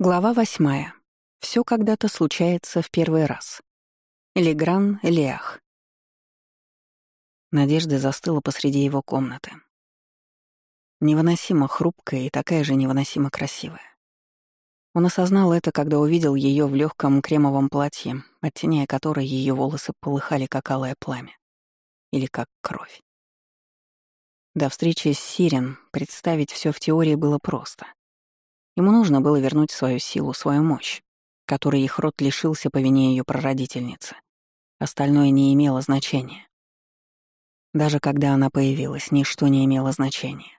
Глава восьмая. Все когда-то случается в первый раз. Легран Леах. Надежда застыла посреди его комнаты. Невыносимо хрупкая и такая же невыносимо красивая. Он осознал это, когда увидел ее в легком кремовом платье, оттеняя которое ее волосы полыхали, как алое пламя. Или как кровь. До встречи с Сирен представить все в теории было просто — Ему нужно было вернуть свою силу, свою мощь, которой их род лишился по вине ее прародительницы. Остальное не имело значения. Даже когда она появилась, ничто не имело значения,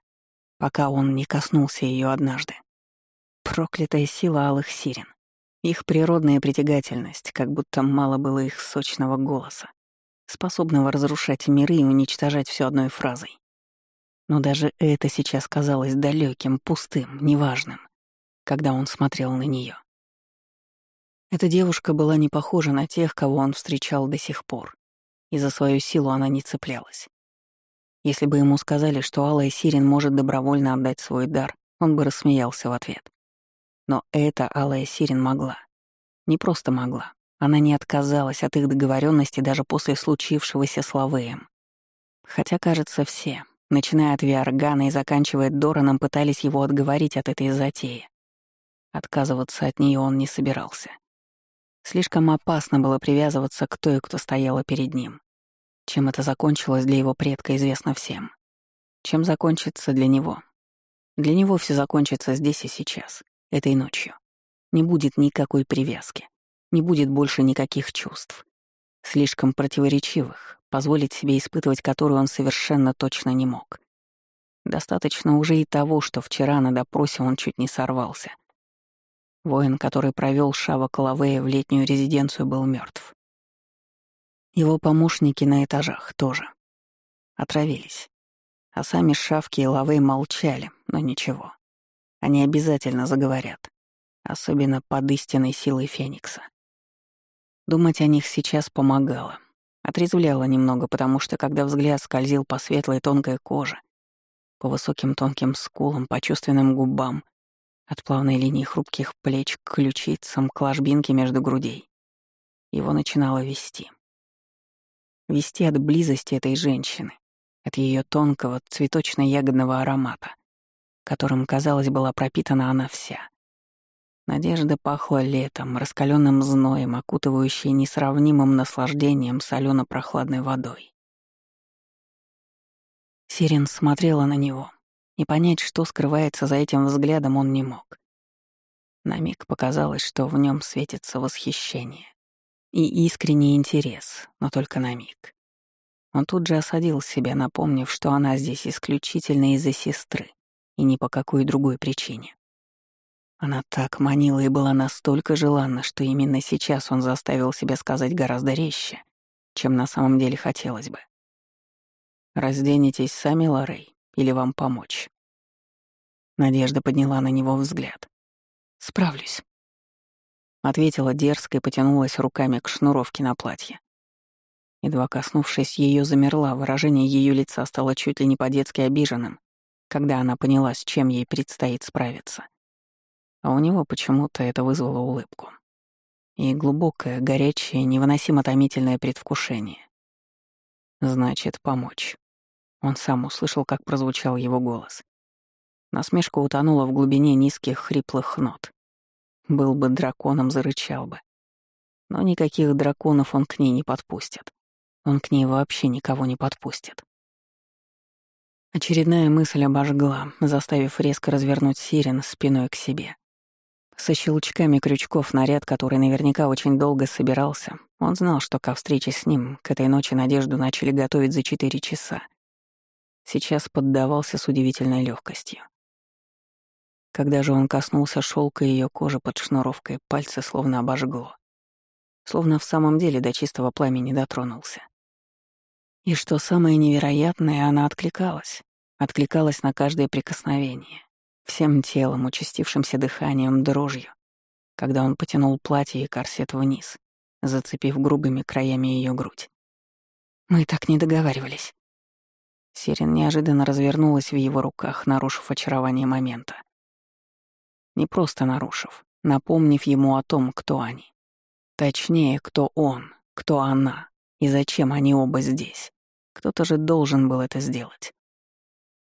пока он не коснулся ее однажды. Проклятая сила алых сирен. Их природная притягательность, как будто мало было их сочного голоса, способного разрушать миры и уничтожать все одной фразой. Но даже это сейчас казалось далеким, пустым, неважным когда он смотрел на нее. Эта девушка была не похожа на тех, кого он встречал до сих пор, и за свою силу она не цеплялась. Если бы ему сказали, что Алая Сирен может добровольно отдать свой дар, он бы рассмеялся в ответ. Но эта Алая Сирен могла. Не просто могла. Она не отказалась от их договоренности даже после случившегося с Лавеем. Хотя, кажется, все, начиная от Виаргана и заканчивая Дораном, пытались его отговорить от этой затеи. Отказываться от нее он не собирался. Слишком опасно было привязываться к той, кто стояла перед ним. Чем это закончилось для его предка, известно всем. Чем закончится для него? Для него все закончится здесь и сейчас, этой ночью. Не будет никакой привязки, не будет больше никаких чувств. Слишком противоречивых, позволить себе испытывать которую он совершенно точно не мог. Достаточно уже и того, что вчера на допросе он чуть не сорвался — Воин, который провел Шава Калавея в летнюю резиденцию, был мертв. Его помощники на этажах тоже. Отравились. А сами Шавки и Лавей молчали, но ничего. Они обязательно заговорят. Особенно под истинной силой Феникса. Думать о них сейчас помогало. Отрезвляло немного, потому что, когда взгляд скользил по светлой тонкой коже, по высоким тонким скулам, по чувственным губам — от плавной линии хрупких плеч к ключицам, к ложбинке между грудей. Его начинало вести. Вести от близости этой женщины, от ее тонкого цветочно-ягодного аромата, которым, казалось, была пропитана она вся. Надежда пахла летом, раскаленным зноем, окутывающей несравнимым наслаждением солено прохладной водой. Сирен смотрела на него, и понять, что скрывается за этим взглядом, он не мог. На миг показалось, что в нем светится восхищение и искренний интерес, но только на миг. Он тут же осадил себя, напомнив, что она здесь исключительно из-за сестры и ни по какой другой причине. Она так манила и была настолько желанна, что именно сейчас он заставил себя сказать гораздо резче, чем на самом деле хотелось бы. «Разденетесь сами, Лорей?» Или вам помочь?» Надежда подняла на него взгляд. «Справлюсь», — ответила дерзко и потянулась руками к шнуровке на платье. Едва коснувшись ее, замерла, выражение ее лица стало чуть ли не по-детски обиженным, когда она поняла, с чем ей предстоит справиться. А у него почему-то это вызвало улыбку. И глубокое, горячее, невыносимо томительное предвкушение. Значит, помочь. Он сам услышал, как прозвучал его голос. Насмешка утонула в глубине низких хриплых нот. Был бы драконом, зарычал бы. Но никаких драконов он к ней не подпустит. Он к ней вообще никого не подпустит. Очередная мысль обожгла, заставив резко развернуть Сирен спиной к себе. Со щелчками крючков наряд, который наверняка очень долго собирался, он знал, что ко встрече с ним к этой ночи Надежду начали готовить за четыре часа сейчас поддавался с удивительной легкостью. Когда же он коснулся шелка ее кожи под шнуровкой, пальцы словно обожгло. Словно в самом деле до чистого пламени дотронулся. И что самое невероятное, она откликалась. Откликалась на каждое прикосновение. Всем телом, участившимся дыханием, дрожью, когда он потянул платье и корсет вниз, зацепив грубыми краями ее грудь. «Мы так не договаривались», Сирен неожиданно развернулась в его руках, нарушив очарование момента. Не просто нарушив, напомнив ему о том, кто они. Точнее, кто он, кто она и зачем они оба здесь. Кто-то же должен был это сделать.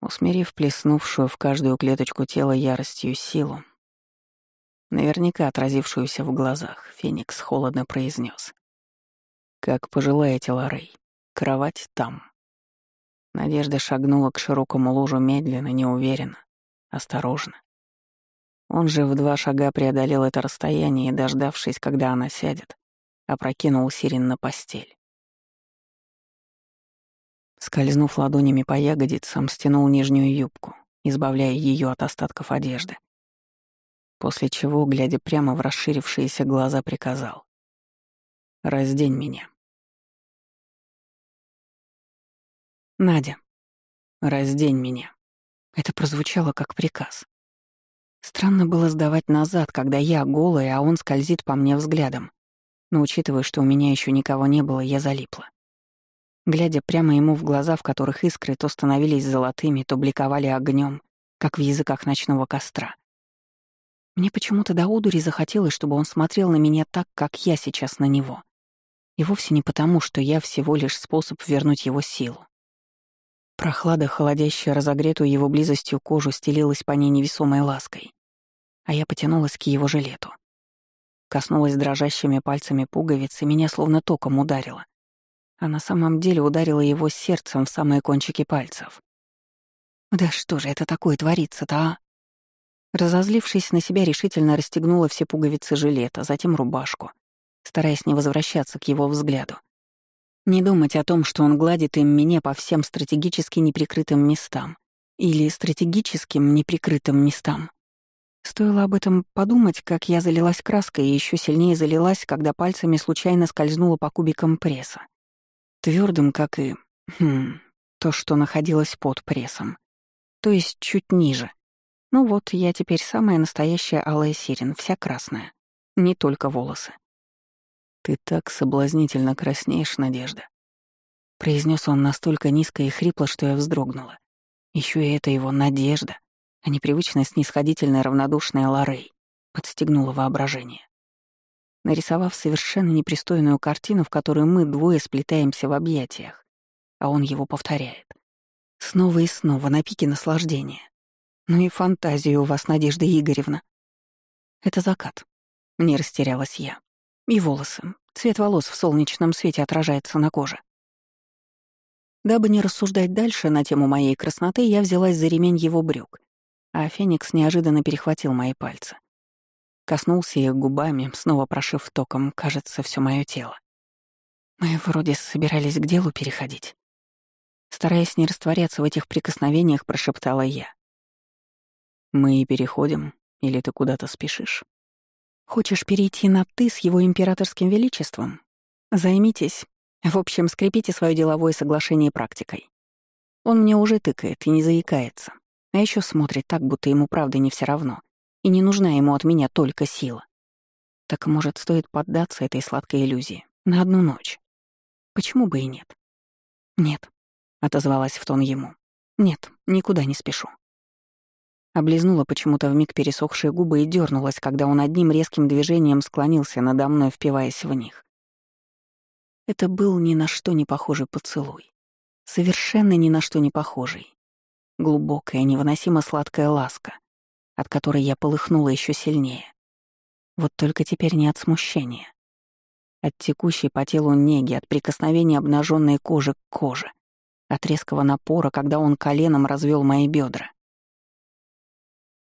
Усмирив плеснувшую в каждую клеточку тела яростью силу, наверняка отразившуюся в глазах, Феникс холодно произнес: «Как пожелаете, Лорей, кровать там». Надежда шагнула к широкому ложу медленно, неуверенно, осторожно. Он же в два шага преодолел это расстояние и, дождавшись, когда она сядет, опрокинул Сирин на постель. Скользнув ладонями по ягодицам, стянул нижнюю юбку, избавляя ее от остатков одежды. После чего, глядя прямо в расширившиеся глаза, приказал. «Раздень меня». «Надя, раздень меня». Это прозвучало как приказ. Странно было сдавать назад, когда я голая, а он скользит по мне взглядом. Но учитывая, что у меня еще никого не было, я залипла глядя прямо ему в глаза, в которых искры то становились золотыми, то бликовали огнем, как в языках ночного костра. Мне почему-то до удури захотелось, чтобы он смотрел на меня так, как я сейчас на него. И вовсе не потому, что я всего лишь способ вернуть его силу. Прохлада, холодящая разогретую его близостью кожу, стелилась по ней невесомой лаской, а я потянулась к его жилету. Коснулась дрожащими пальцами пуговицы, меня словно током ударило а на самом деле ударила его сердцем в самые кончики пальцев. «Да что же это такое творится-то, а?» Разозлившись на себя, решительно расстегнула все пуговицы жилета, затем рубашку, стараясь не возвращаться к его взгляду. Не думать о том, что он гладит им меня по всем стратегически неприкрытым местам или стратегическим неприкрытым местам. Стоило об этом подумать, как я залилась краской и еще сильнее залилась, когда пальцами случайно скользнула по кубикам пресса твердым, как и... Хм, то, что находилось под прессом. То есть чуть ниже. Ну вот, я теперь самая настоящая алая сирен, вся красная. Не только волосы. «Ты так соблазнительно краснеешь, Надежда», — произнес он настолько низко и хрипло, что я вздрогнула. Еще и это его надежда, а непривычная снисходительная равнодушная Лорей, подстегнула воображение нарисовав совершенно непристойную картину, в которой мы двое сплетаемся в объятиях, а он его повторяет. Снова и снова на пике наслаждения. Ну и фантазия у вас, Надежда Игоревна. Это закат. Не растерялась я. И волосы. Цвет волос в солнечном свете отражается на коже. Дабы не рассуждать дальше на тему моей красноты, я взялась за ремень его брюк, а Феникс неожиданно перехватил мои пальцы. Коснулся их губами, снова прошив током, кажется, все мое тело. Мы вроде собирались к делу переходить. Стараясь не растворяться в этих прикосновениях, прошептала я. «Мы и переходим, или ты куда-то спешишь?» «Хочешь перейти на «ты» с его императорским величеством? Займитесь. В общем, скрепите свое деловое соглашение практикой. Он мне уже тыкает и не заикается, а еще смотрит так, будто ему правда не все равно и не нужна ему от меня только сила. Так, может, стоит поддаться этой сладкой иллюзии на одну ночь? Почему бы и нет? Нет, — отозвалась в тон ему. Нет, никуда не спешу. Облизнула почему-то вмиг пересохшие губы и дернулась, когда он одним резким движением склонился надо мной, впиваясь в них. Это был ни на что не похожий поцелуй. Совершенно ни на что не похожий. Глубокая, невыносимо сладкая ласка, от которой я полыхнула еще сильнее. Вот только теперь не от смущения. От текущей по телу неги, от прикосновения обнаженной кожи к коже, от резкого напора, когда он коленом развел мои бедра.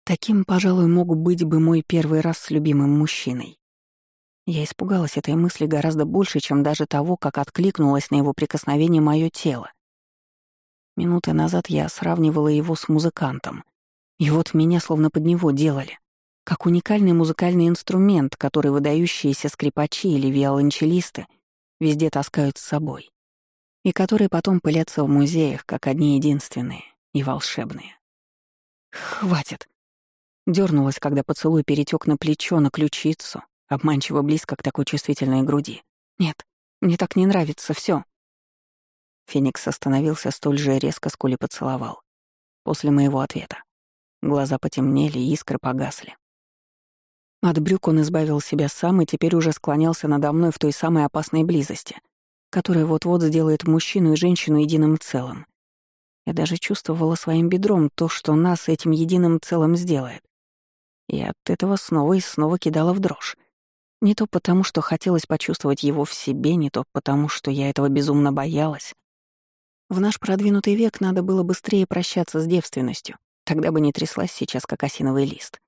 Таким, пожалуй, мог быть бы мой первый раз с любимым мужчиной. Я испугалась этой мысли гораздо больше, чем даже того, как откликнулось на его прикосновение мое тело. Минуты назад я сравнивала его с музыкантом — и вот меня словно под него делали, как уникальный музыкальный инструмент, который выдающиеся скрипачи или виолончелисты везде таскают с собой, и которые потом пылятся в музеях, как одни единственные и волшебные. «Хватит!» Дёрнулась, когда поцелуй перетек на плечо, на ключицу, обманчиво близко к такой чувствительной груди. «Нет, мне так не нравится все. Феникс остановился столь же резко, сколь и поцеловал. После моего ответа. Глаза потемнели, искры погасли. От брюк он избавил себя сам и теперь уже склонялся надо мной в той самой опасной близости, которая вот-вот сделает мужчину и женщину единым целым. Я даже чувствовала своим бедром то, что нас этим единым целым сделает. И от этого снова и снова кидала в дрожь. Не то потому, что хотелось почувствовать его в себе, не то потому, что я этого безумно боялась. В наш продвинутый век надо было быстрее прощаться с девственностью, тогда бы не тряслась сейчас, как осиновый лист.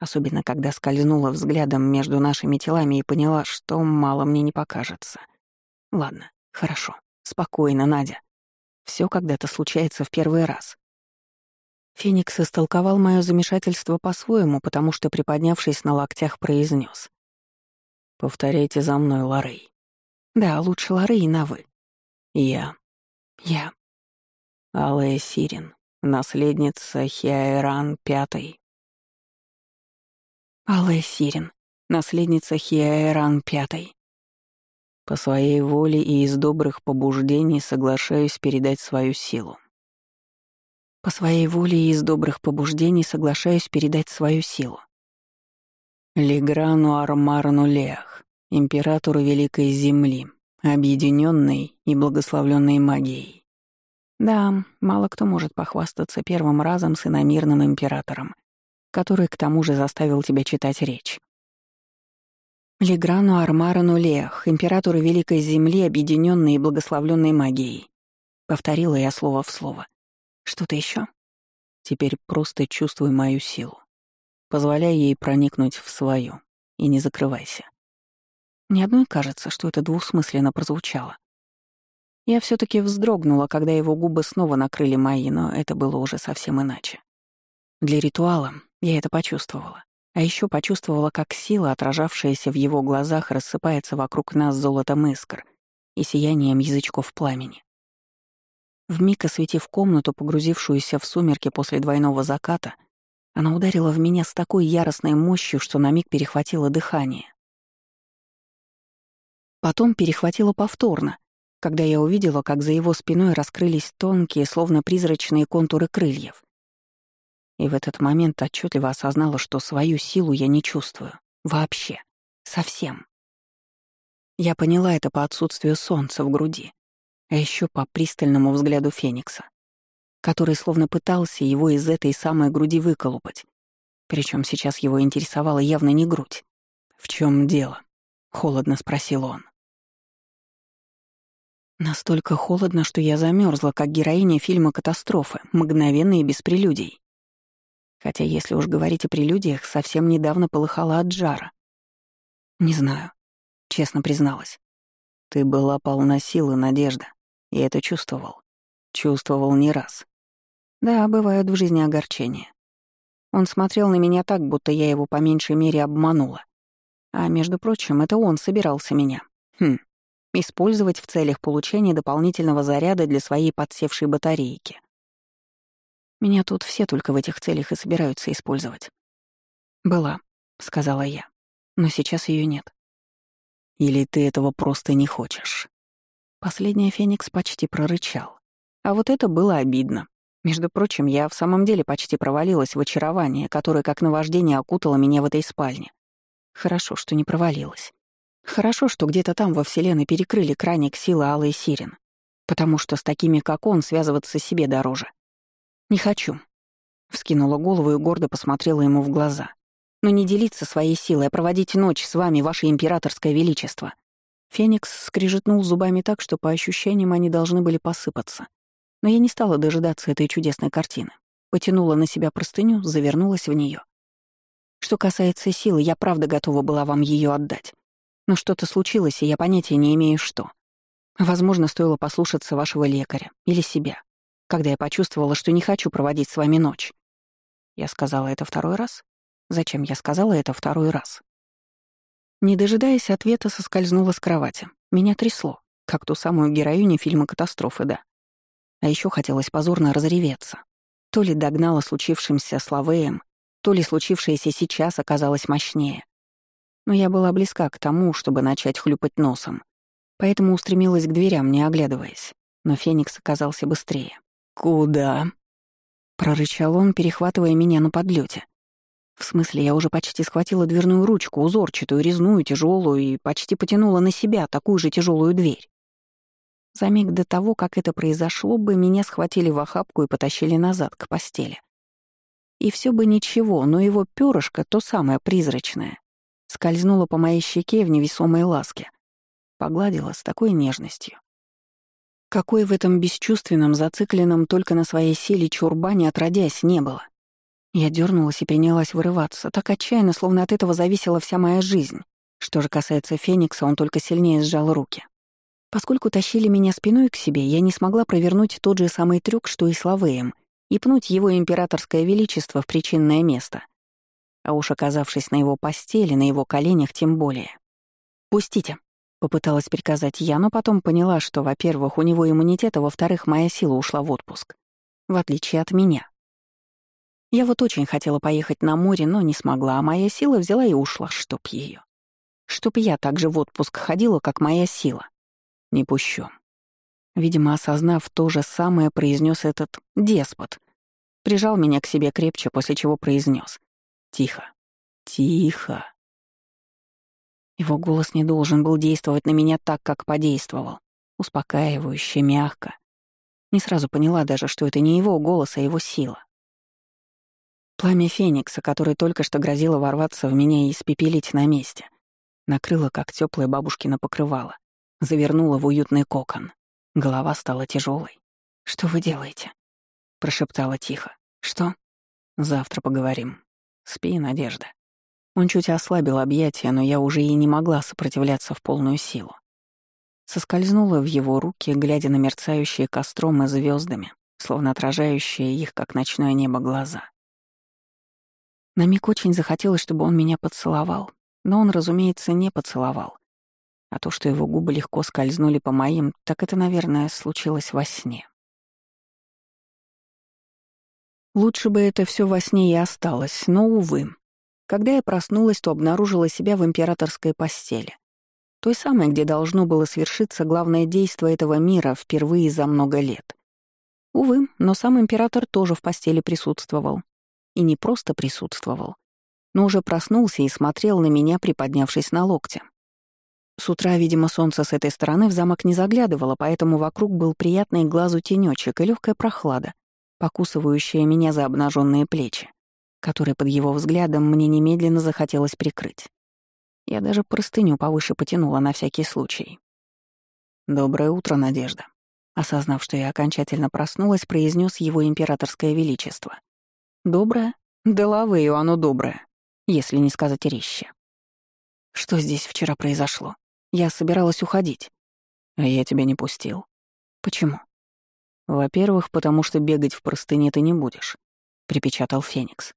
Особенно, когда скользнула взглядом между нашими телами и поняла, что мало мне не покажется. Ладно, хорошо, спокойно, Надя. Все когда-то случается в первый раз. Феникс истолковал мое замешательство по-своему, потому что, приподнявшись на локтях, произнес: «Повторяйте за мной, Ларей». «Да, лучше Ларей на «вы». «Я». «Я». Алая Сирин, наследница Хиаэран Пятой. Алая Сирин, наследница Хиаэран Пятой. По своей воле и из добрых побуждений соглашаюсь передать свою силу. По своей воле и из добрых побуждений соглашаюсь передать свою силу. Леграну Армарну Леах, императору Великой Земли, объединенной и благословленной магией. Да, мало кто может похвастаться первым разом с иномирным императором, который к тому же заставил тебя читать речь. Леграну Армарану Лех, императору Великой Земли, объединенной и благословленной магией. Повторила я слово в слово. Что-то еще? Теперь просто чувствуй мою силу. Позволяй ей проникнуть в свою. И не закрывайся. Ни одной кажется, что это двусмысленно прозвучало. Я все таки вздрогнула, когда его губы снова накрыли мои, но это было уже совсем иначе. Для ритуала я это почувствовала. А еще почувствовала, как сила, отражавшаяся в его глазах, рассыпается вокруг нас золотом искр и сиянием язычков пламени. Вмиг осветив комнату, погрузившуюся в сумерки после двойного заката, она ударила в меня с такой яростной мощью, что на миг перехватило дыхание. Потом перехватило повторно, когда я увидела, как за его спиной раскрылись тонкие, словно призрачные контуры крыльев. И в этот момент отчетливо осознала, что свою силу я не чувствую. Вообще. Совсем. Я поняла это по отсутствию солнца в груди, а еще по пристальному взгляду Феникса, который словно пытался его из этой самой груди выколупать. Причем сейчас его интересовала явно не грудь. «В чем дело?» — холодно спросил он. Настолько холодно, что я замерзла, как героиня фильма «Катастрофы», мгновенно и без прелюдий. Хотя, если уж говорить о прелюдиях, совсем недавно полыхала от жара. Не знаю, честно призналась. Ты была полна силы, Надежда. Я это чувствовал. Чувствовал не раз. Да, бывают в жизни огорчения. Он смотрел на меня так, будто я его по меньшей мере обманула. А между прочим, это он собирался меня. Хм. Использовать в целях получения дополнительного заряда для своей подсевшей батарейки. Меня тут все только в этих целях и собираются использовать. «Была», — сказала я, — «но сейчас ее нет». «Или ты этого просто не хочешь?» Последний Феникс почти прорычал. А вот это было обидно. Между прочим, я в самом деле почти провалилась в очарование, которое как наваждение окутало меня в этой спальне. Хорошо, что не провалилась. Хорошо, что где-то там во Вселенной перекрыли краник силы Алой Сирен, потому что с такими, как он, связываться себе дороже. «Не хочу». Вскинула голову и гордо посмотрела ему в глаза. «Но не делиться своей силой, а проводить ночь с вами, ваше императорское величество». Феникс скрижетнул зубами так, что по ощущениям они должны были посыпаться. Но я не стала дожидаться этой чудесной картины. Потянула на себя простыню, завернулась в нее. Что касается силы, я правда готова была вам ее отдать. Но что-то случилось, и я понятия не имею, что. Возможно, стоило послушаться вашего лекаря или себя когда я почувствовала, что не хочу проводить с вами ночь. Я сказала это второй раз? Зачем я сказала это второй раз? Не дожидаясь ответа, соскользнула с кровати. Меня трясло, как ту самую героиню фильма «Катастрофы», да. А еще хотелось позорно разреветься. То ли догнала случившимся с то ли случившееся сейчас оказалось мощнее. Но я была близка к тому, чтобы начать хлюпать носом, поэтому устремилась к дверям, не оглядываясь. Но Феникс оказался быстрее. «Куда?» — прорычал он, перехватывая меня на подлете. В смысле, я уже почти схватила дверную ручку, узорчатую, резную, тяжелую, и почти потянула на себя такую же тяжелую дверь. За миг до того, как это произошло бы, меня схватили в охапку и потащили назад, к постели. И все бы ничего, но его перышко, то самое призрачное, скользнуло по моей щеке в невесомой ласке, погладила с такой нежностью. Какой в этом бесчувственном, зацикленном только на своей силе чурбане отродясь не было. Я дернулась и принялась вырываться, так отчаянно, словно от этого зависела вся моя жизнь. Что же касается Феникса, он только сильнее сжал руки. Поскольку тащили меня спиной к себе, я не смогла провернуть тот же самый трюк, что и с Лавеем, и пнуть его императорское величество в причинное место. А уж оказавшись на его постели, на его коленях тем более. «Пустите», — попыталась приказать я, но потом поняла, что, во-первых, у него иммунитет, а во-вторых, моя сила ушла в отпуск. В отличие от меня. Я вот очень хотела поехать на море, но не смогла, а моя сила взяла и ушла, чтоб ее. Чтоб я так же в отпуск ходила, как моя сила. Не пущу. Видимо, осознав то же самое, произнес этот деспот. Прижал меня к себе крепче, после чего произнес: «Тихо, тихо». Его голос не должен был действовать на меня так, как подействовал. Успокаивающе, мягко. Не сразу поняла даже, что это не его голос, а его сила. Пламя Феникса, которое только что грозило ворваться в меня и испепелить на месте, накрыло, как теплое бабушкино покрывало, завернуло в уютный кокон. Голова стала тяжелой. «Что вы делаете?» — прошептала тихо. «Что?» «Завтра поговорим. Спи, Надежда». Он чуть ослабил объятия, но я уже и не могла сопротивляться в полную силу. Соскользнула в его руки, глядя на мерцающие костром и звездами, словно отражающие их, как ночное небо, глаза. На миг очень захотелось, чтобы он меня поцеловал, но он, разумеется, не поцеловал. А то, что его губы легко скользнули по моим, так это, наверное, случилось во сне. Лучше бы это все во сне и осталось, но, увы. Когда я проснулась, то обнаружила себя в императорской постели. Той самой, где должно было свершиться главное действие этого мира впервые за много лет. Увы, но сам император тоже в постели присутствовал. И не просто присутствовал, но уже проснулся и смотрел на меня, приподнявшись на локте. С утра, видимо, солнце с этой стороны в замок не заглядывало, поэтому вокруг был приятный глазу тенечек и легкая прохлада, покусывающая меня за обнаженные плечи, которые под его взглядом мне немедленно захотелось прикрыть. Я даже простыню повыше потянула на всякий случай. «Доброе утро, Надежда», осознав, что я окончательно проснулась, произнес его императорское величество. «Доброе? Лавею оно доброе, если не сказать резче». Что здесь вчера произошло? Я собиралась уходить. А я тебя не пустил. Почему? Во-первых, потому что бегать в простыне ты не будешь, припечатал Феникс.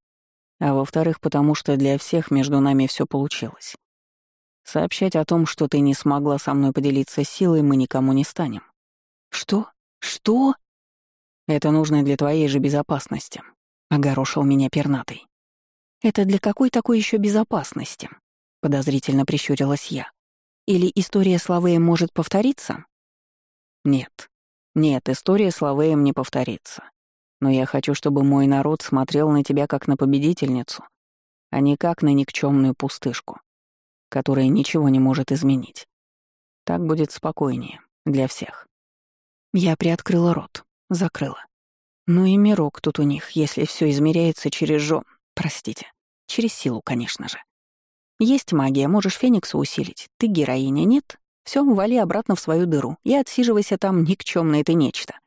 А во-вторых, потому что для всех между нами все получилось. Сообщать о том, что ты не смогла со мной поделиться силой, мы никому не станем. Что? Что? Это нужно для твоей же безопасности, огорошил меня пернатый. Это для какой такой еще безопасности? Подозрительно прищурилась я. Или история с Лавеем может повториться? Нет. Нет, история с Лавеем не повторится. Но я хочу, чтобы мой народ смотрел на тебя как на победительницу, а не как на никчемную пустышку, которая ничего не может изменить. Так будет спокойнее для всех. Я приоткрыла рот, закрыла. Ну и мирок тут у них, если все измеряется через жо... Простите, через силу, конечно же. Есть магия, можешь Феникса усилить. Ты героиня, нет? Все, вали обратно в свою дыру и отсиживайся там, никчёмное ты нечто.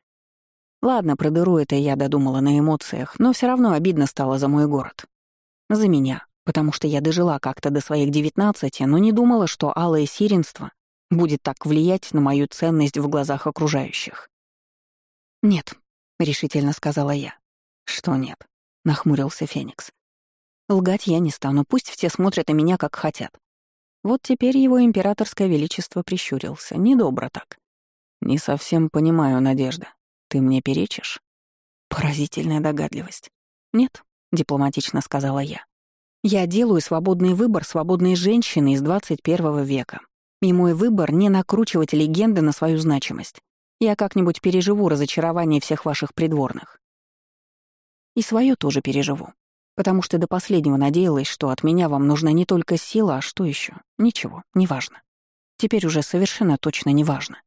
Ладно, про дыру это я додумала на эмоциях, но все равно обидно стало за мой город. За меня, потому что я дожила как-то до своих девятнадцати, но не думала, что алое сиренство будет так влиять на мою ценность в глазах окружающих. «Нет», — решительно сказала я. «Что нет?» — нахмурился Феникс. Лгать я не стану, пусть все смотрят на меня, как хотят. Вот теперь его императорское величество прищурился. Недобро так. «Не совсем понимаю, Надежда. Ты мне перечишь?» Поразительная догадливость. «Нет», — дипломатично сказала я. «Я делаю свободный выбор свободной женщины из 21 века. И мой выбор — не накручивать легенды на свою значимость. Я как-нибудь переживу разочарование всех ваших придворных. И свое тоже переживу. потому что до последнего надеялась, что от меня вам нужна не только сила, а что еще? Ничего, неважно. Теперь уже совершенно точно неважно.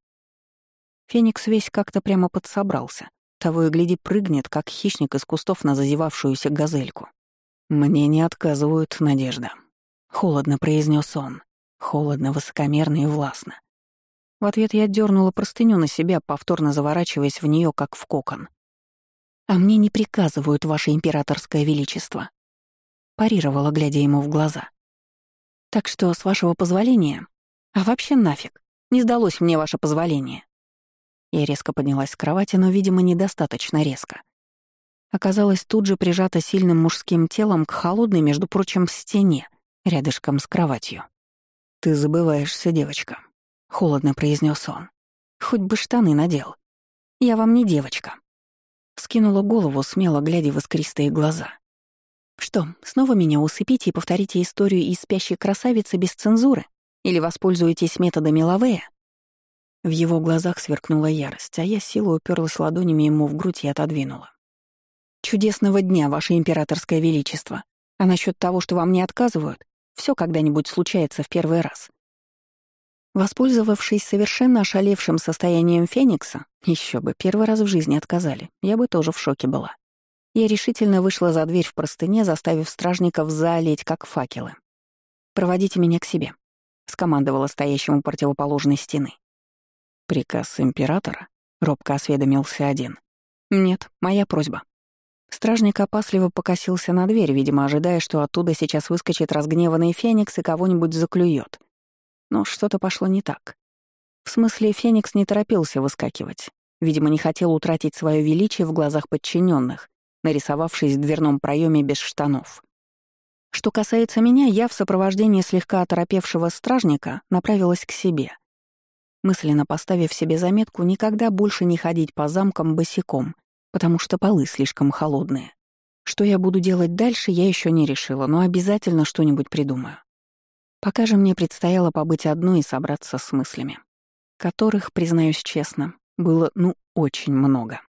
Феникс весь как-то прямо подсобрался. Того и гляди прыгнет, как хищник из кустов на зазевавшуюся газельку. «Мне не отказывают, Надежда», — холодно произнес он. Холодно, высокомерно и властно. В ответ я дернула простыню на себя, повторно заворачиваясь в нее, как в кокон. «А мне не приказывают, Ваше Императорское Величество», — парировала, глядя ему в глаза. «Так что, с вашего позволения... А вообще нафиг, не сдалось мне ваше позволение». Я резко поднялась с кровати, но, видимо, недостаточно резко. Оказалась тут же прижата сильным мужским телом к холодной, между прочим, стене, рядышком с кроватью. «Ты забываешься, девочка», — холодно произнес он. «Хоть бы штаны надел. Я вам не девочка». Скинула голову, смело глядя в искристые глаза. «Что, снова меня усыпите и повторите историю из спящей красавицы без цензуры? Или воспользуетесь методами Лавея?» В его глазах сверкнула ярость, а я силой уперлась ладонями ему в грудь и отодвинула. «Чудесного дня, Ваше Императорское Величество! А насчет того, что вам не отказывают, все когда-нибудь случается в первый раз. Воспользовавшись совершенно ошалевшим состоянием Феникса, еще бы, первый раз в жизни отказали, я бы тоже в шоке была. Я решительно вышла за дверь в простыне, заставив стражников заолеть, как факелы. «Проводите меня к себе», — скомандовала стоящему противоположной стены. «Приказ императора?» — робко осведомился один. «Нет, моя просьба». Стражник опасливо покосился на дверь, видимо, ожидая, что оттуда сейчас выскочит разгневанный Феникс и кого-нибудь заклюет. Но что-то пошло не так. В смысле, Феникс не торопился выскакивать. Видимо, не хотел утратить свое величие в глазах подчиненных, нарисовавшись в дверном проеме без штанов. Что касается меня, я в сопровождении слегка оторопевшего стражника направилась к себе. Мысленно поставив себе заметку никогда больше не ходить по замкам босиком потому что полы слишком холодные. Что я буду делать дальше, я еще не решила, но обязательно что-нибудь придумаю. Пока же мне предстояло побыть одной и собраться с мыслями, которых, признаюсь честно, было ну очень много.